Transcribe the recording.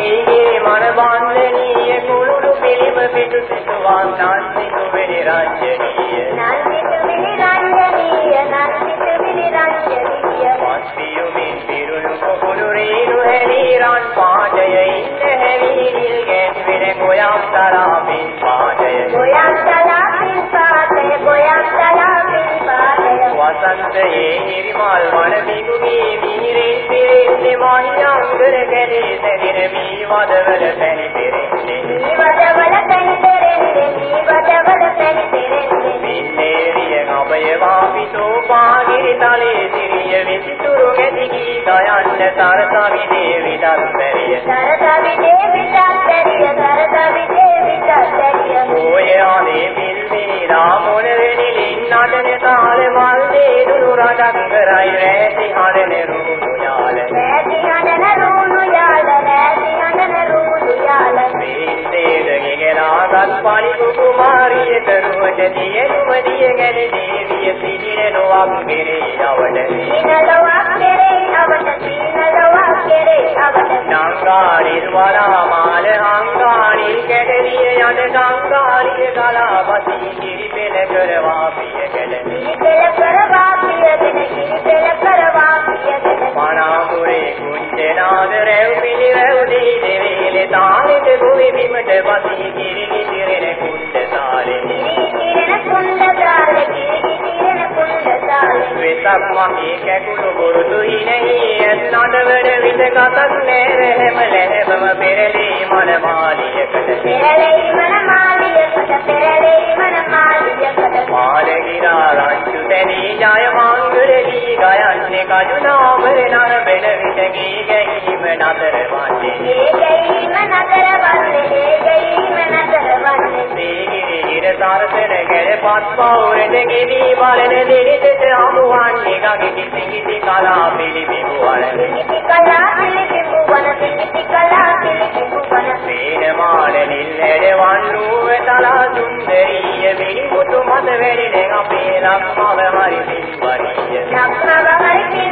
लीये मन बाँध लीये गुरु रूपिणी बिटु सुवाम नास्ति तुम्हें निरांजनीय नास्ति तुम्हें निरांजनीय नास्ति तुम्हें निरांजनीय वास्पियो में तिरुनु को गुरु रेनु है नीरान पाजय इन है नील गैस विने गोयाम तला में पाजय। गोयाम तला में पाजय गोयाम तला में पाजय। वसंत ये निर्मल वन बिगुगी ගැලේ සැදින මී වදවල පැණි පෙරෙන්නේ මේ වදවල පැණි පෙරෙන්නේ මේ වදවල පැණි පෙරෙන්නේ මින්නේරිය අබය වාපිතෝ පාගිරි තලේ සිරිය විසිතුරු ගැති ගී ගයන්න සරසවි දේවි දස්තරිය සරසවි දේවි දස්තරිය සරසවි දේවි දස්තරිය ඔය ආනේ පිල්මිනි රාමොන වෙනිලින් නටන තාල මල් දේදුරු රටක් කරයි රැසි හඬන රුණු ගෙනාගත් පලිකු කුමාරිය කරුවට දියනුම දිය ගැන දේවිය සිටින නොවක් කෙරේ යවඩ සීනලවක් කෙරේ අවට සීනලවක් කෙරේ අවට. නංගාරිල් වරාමාල අංගාරිල් කැඩලිය යන නංගාරිය ගලා බසී කිරි පෙළ කරවා පිය කැඩ කිරි පෙළ කරවා පියගෙන කිරි පෙළ කරවා පියගෙන මනාපුරේ කුංජනාද රැව් පිළිරැව් දී දෙවේලේ තාලෙට ගොවි බිමට වෙසක් මගේ කැකුළු බුරුතු හිනෙහි නඩවර විද කතක් නෑ හැම ලැහැබම පෙරලී මන මාලියකට පෙරලී මන මාලියකට පෙරලී මන මාලියකට මාලගිරා රංචු තැනී ජය මංගලී ගයන්නේ කජුනාමර ගැරපත් පවුරට ගෙවි බලන දෙරිතට හමුවන්නේ ගගේ කිසි කිසි කලා පිළිබිඹුවන කිසි කලා පිළිබිඹුවන කිසි කලා පිළිබිඹුවන සේන මාන නිල් හැඩවන් රුව තලා සුන්දරීය මිනිමුතු මත වැඩින අපේ ලක්මව හරි පින්වරිය. ලක්මව හරි